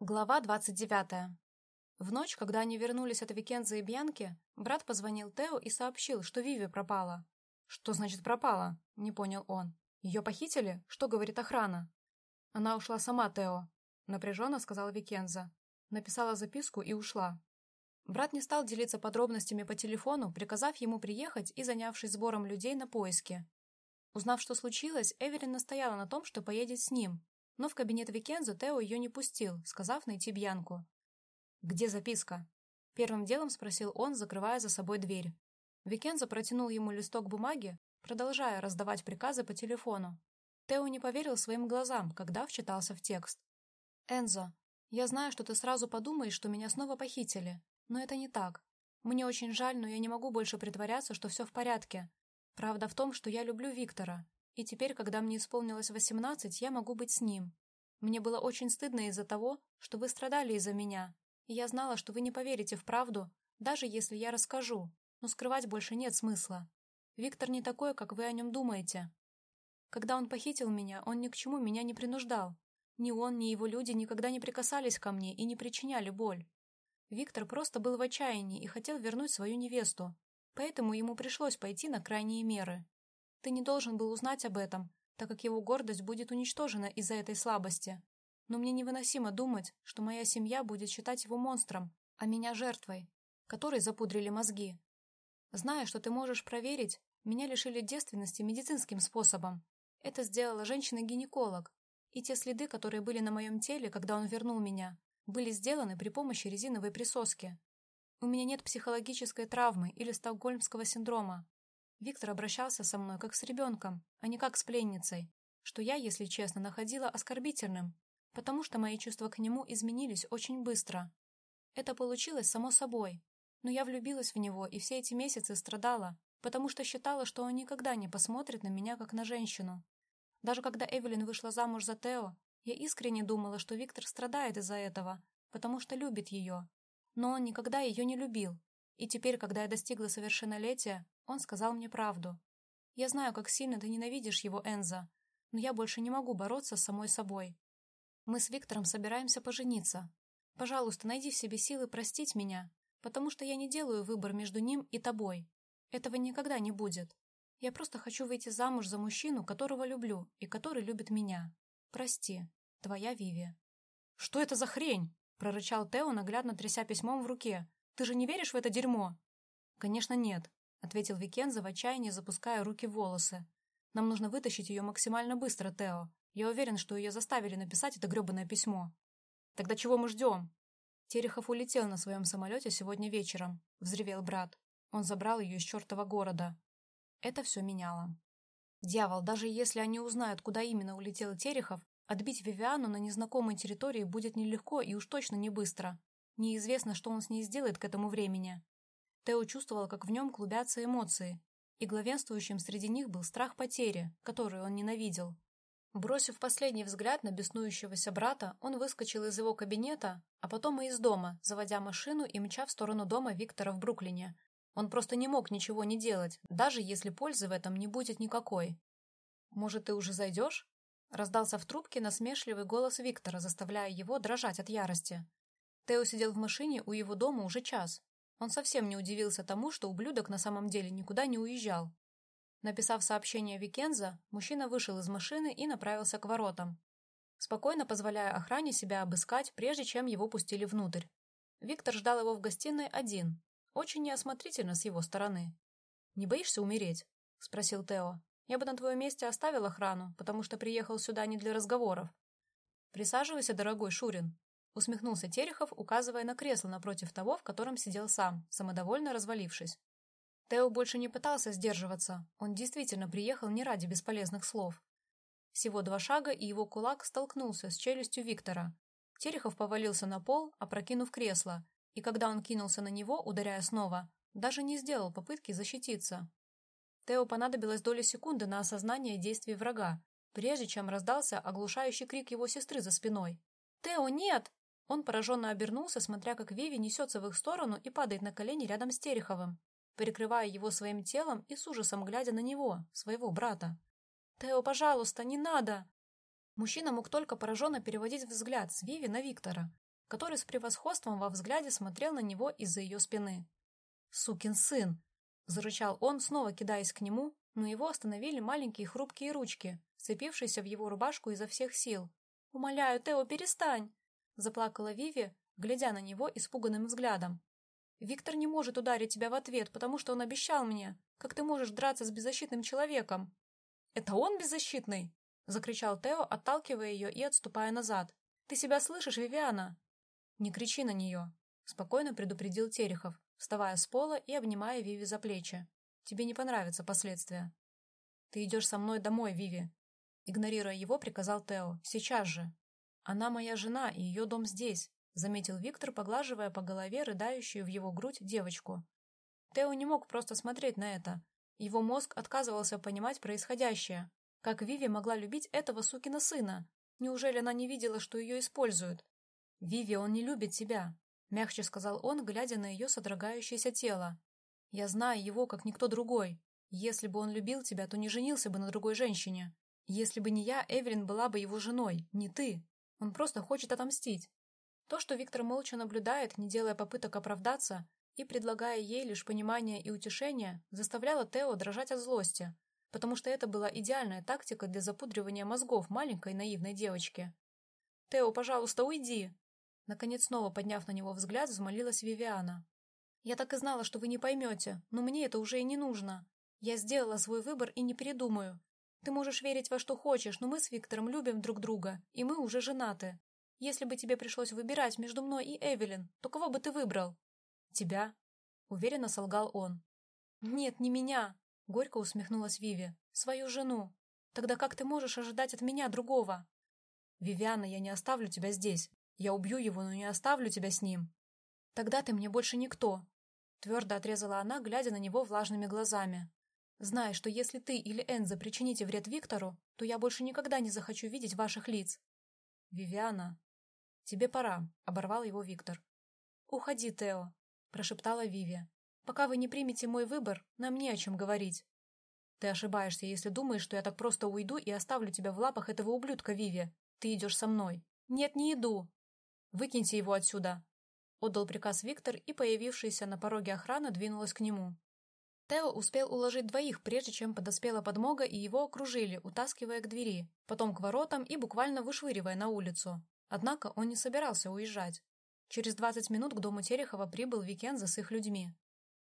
Глава 29. В ночь, когда они вернулись от Викенза и Бьянки, брат позвонил Тео и сообщил, что Виви пропала. «Что значит пропала?» — не понял он. «Ее похитили? Что говорит охрана?» «Она ушла сама, Тео», — напряженно сказала Викенза. Написала записку и ушла. Брат не стал делиться подробностями по телефону, приказав ему приехать и занявшись сбором людей на поиски. Узнав, что случилось, Эвелин настояла на том, что поедет с ним, но в кабинет Викензо Тео ее не пустил, сказав найти Бьянку. «Где записка?» Первым делом спросил он, закрывая за собой дверь. Викензо протянул ему листок бумаги, продолжая раздавать приказы по телефону. Тео не поверил своим глазам, когда вчитался в текст. «Энзо, я знаю, что ты сразу подумаешь, что меня снова похитили, но это не так. Мне очень жаль, но я не могу больше притворяться, что все в порядке. Правда в том, что я люблю Виктора, и теперь, когда мне исполнилось восемнадцать, я могу быть с ним. Мне было очень стыдно из-за того, что вы страдали из-за меня, и я знала, что вы не поверите в правду, даже если я расскажу, но скрывать больше нет смысла. Виктор не такой, как вы о нем думаете. Когда он похитил меня, он ни к чему меня не принуждал. Ни он, ни его люди никогда не прикасались ко мне и не причиняли боль. Виктор просто был в отчаянии и хотел вернуть свою невесту, поэтому ему пришлось пойти на крайние меры. Ты не должен был узнать об этом, так как его гордость будет уничтожена из-за этой слабости. Но мне невыносимо думать, что моя семья будет считать его монстром, а меня жертвой, которой запудрили мозги. Зная, что ты можешь проверить, меня лишили девственности медицинским способом. Это сделала женщина-гинеколог, и те следы, которые были на моем теле, когда он вернул меня, были сделаны при помощи резиновой присоски. У меня нет психологической травмы или стокгольмского синдрома. Виктор обращался со мной как с ребенком, а не как с пленницей, что я, если честно, находила оскорбительным, потому что мои чувства к нему изменились очень быстро. Это получилось само собой, но я влюбилась в него и все эти месяцы страдала, потому что считала, что он никогда не посмотрит на меня как на женщину. Даже когда Эвелин вышла замуж за Тео, я искренне думала, что Виктор страдает из-за этого, потому что любит ее. Но он никогда ее не любил, и теперь, когда я достигла совершеннолетия, он сказал мне правду. Я знаю, как сильно ты ненавидишь его, Энза, но я больше не могу бороться с самой собой. Мы с Виктором собираемся пожениться. Пожалуйста, найди в себе силы простить меня, потому что я не делаю выбор между ним и тобой. Этого никогда не будет. Я просто хочу выйти замуж за мужчину, которого люблю и который любит меня. Прости, твоя Виви. «Что это за хрень?» — прорычал Тео, наглядно тряся письмом в руке. «Ты же не веришь в это дерьмо?» «Конечно нет ответил Викенза в отчаянии, запуская руки в волосы. «Нам нужно вытащить ее максимально быстро, Тео. Я уверен, что ее заставили написать это гребаное письмо». «Тогда чего мы ждем?» Терехов улетел на своем самолете сегодня вечером, взревел брат. Он забрал ее из чертова города. Это все меняло. Дьявол, даже если они узнают, куда именно улетел Терехов, отбить Вивиану на незнакомой территории будет нелегко и уж точно не быстро. Неизвестно, что он с ней сделает к этому времени. Тео чувствовал, как в нем клубятся эмоции, и главенствующим среди них был страх потери, которую он ненавидел. Бросив последний взгляд на беснующегося брата, он выскочил из его кабинета, а потом и из дома, заводя машину и мча в сторону дома Виктора в Бруклине. Он просто не мог ничего не делать, даже если пользы в этом не будет никакой. «Может, ты уже зайдешь?» Раздался в трубке насмешливый голос Виктора, заставляя его дрожать от ярости. Тео сидел в машине у его дома уже час, он совсем не удивился тому, что ублюдок на самом деле никуда не уезжал. Написав сообщение Викенза, мужчина вышел из машины и направился к воротам, спокойно позволяя охране себя обыскать, прежде чем его пустили внутрь. Виктор ждал его в гостиной один, очень неосмотрительно с его стороны. «Не боишься умереть?» — спросил Тео. «Я бы на твоем месте оставил охрану, потому что приехал сюда не для разговоров. Присаживайся, дорогой Шурин. Усмехнулся Терехов, указывая на кресло напротив того, в котором сидел сам, самодовольно развалившись. Тео больше не пытался сдерживаться. Он действительно приехал не ради бесполезных слов. Всего два шага, и его кулак столкнулся с челюстью Виктора. Терехов повалился на пол, опрокинув кресло, и когда он кинулся на него, ударяя снова, даже не сделал попытки защититься. Тео понадобилось доля секунды на осознание действий врага, прежде чем раздался оглушающий крик его сестры за спиной. «Тео, нет!» Он пораженно обернулся, смотря как Виви несется в их сторону и падает на колени рядом с Тереховым, перекрывая его своим телом и с ужасом глядя на него, своего брата. «Тео, пожалуйста, не надо!» Мужчина мог только пораженно переводить взгляд с Виви на Виктора, который с превосходством во взгляде смотрел на него из-за ее спины. «Сукин сын!» — зарычал он, снова кидаясь к нему, но его остановили маленькие хрупкие ручки, вцепившиеся в его рубашку изо всех сил. «Умоляю, Тео, перестань!» — заплакала Виви, глядя на него испуганным взглядом. «Виктор не может ударить тебя в ответ, потому что он обещал мне. Как ты можешь драться с беззащитным человеком?» «Это он беззащитный?» — закричал Тео, отталкивая ее и отступая назад. «Ты себя слышишь, Вивиана?» «Не кричи на нее», — спокойно предупредил Терехов, вставая с пола и обнимая Виви за плечи. «Тебе не понравятся последствия». «Ты идешь со мной домой, Виви», — игнорируя его, приказал Тео. «Сейчас же». «Она моя жена, и ее дом здесь», — заметил Виктор, поглаживая по голове рыдающую в его грудь девочку. Тео не мог просто смотреть на это. Его мозг отказывался понимать происходящее. Как Виви могла любить этого сукина сына? Неужели она не видела, что ее используют? «Виви, он не любит тебя», — мягче сказал он, глядя на ее содрогающееся тело. «Я знаю его, как никто другой. Если бы он любил тебя, то не женился бы на другой женщине. Если бы не я, Эвелин была бы его женой, не ты. Он просто хочет отомстить». То, что Виктор молча наблюдает, не делая попыток оправдаться, и, предлагая ей лишь понимание и утешение, заставляло Тео дрожать от злости, потому что это была идеальная тактика для запудривания мозгов маленькой наивной девочки. «Тео, пожалуйста, уйди!» Наконец, снова подняв на него взгляд, взмолилась Вивиана. «Я так и знала, что вы не поймете, но мне это уже и не нужно. Я сделала свой выбор и не передумаю. Ты можешь верить во что хочешь, но мы с Виктором любим друг друга, и мы уже женаты. Если бы тебе пришлось выбирать между мной и Эвелин, то кого бы ты выбрал?» «Тебя», — уверенно солгал он. «Нет, не меня», — горько усмехнулась Виви. «Свою жену. Тогда как ты можешь ожидать от меня другого?» «Вивиана, я не оставлю тебя здесь. Я убью его, но не оставлю тебя с ним. Тогда ты мне больше никто. Твердо отрезала она, глядя на него влажными глазами. Знай, что если ты или Энза причините вред Виктору, то я больше никогда не захочу видеть ваших лиц. Вивиана. Тебе пора, оборвал его Виктор. Уходи, Тео, прошептала Виви. Пока вы не примете мой выбор, нам не о чем говорить. Ты ошибаешься, если думаешь, что я так просто уйду и оставлю тебя в лапах этого ублюдка, Виви. Ты идешь со мной. Нет, не иду. «Выкиньте его отсюда!» Отдал приказ Виктор, и появившаяся на пороге охрана двинулась к нему. Тео успел уложить двоих, прежде чем подоспела подмога, и его окружили, утаскивая к двери, потом к воротам и буквально вышвыривая на улицу. Однако он не собирался уезжать. Через двадцать минут к дому Терехова прибыл Викенза с их людьми.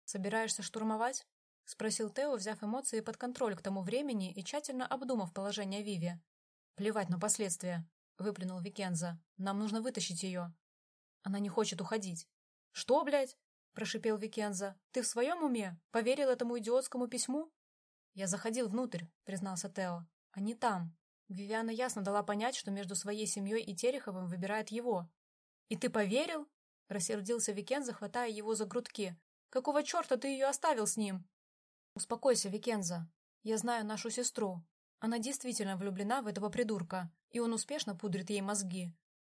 «Собираешься штурмовать?» — спросил Тео, взяв эмоции под контроль к тому времени и тщательно обдумав положение Виви. «Плевать на последствия выплюнул Викенза. «Нам нужно вытащить ее». Она не хочет уходить. «Что, блядь?» — прошипел Викенза. «Ты в своем уме? Поверил этому идиотскому письму?» «Я заходил внутрь», — признался Тео. «Они там». Вивиана ясно дала понять, что между своей семьей и Тереховым выбирает его. «И ты поверил?» — рассердился Викенза, хватая его за грудки. «Какого черта ты ее оставил с ним?» «Успокойся, Викенза. Я знаю нашу сестру. Она действительно влюблена в этого придурка, и он успешно пудрит ей мозги.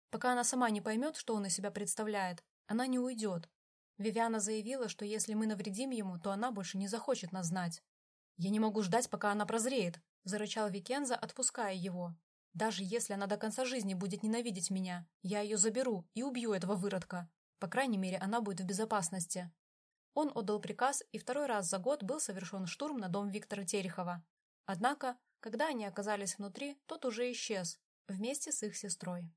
Пока она сама не поймет, что он из себя представляет, она не уйдет. Вивиана заявила, что если мы навредим ему, то она больше не захочет нас знать. «Я не могу ждать, пока она прозреет», — зарычал Викенза, отпуская его. «Даже если она до конца жизни будет ненавидеть меня, я ее заберу и убью этого выродка. По крайней мере, она будет в безопасности». Он отдал приказ, и второй раз за год был совершен штурм на дом Виктора Терехова. Однако когда они оказались внутри, тот уже исчез, вместе с их сестрой.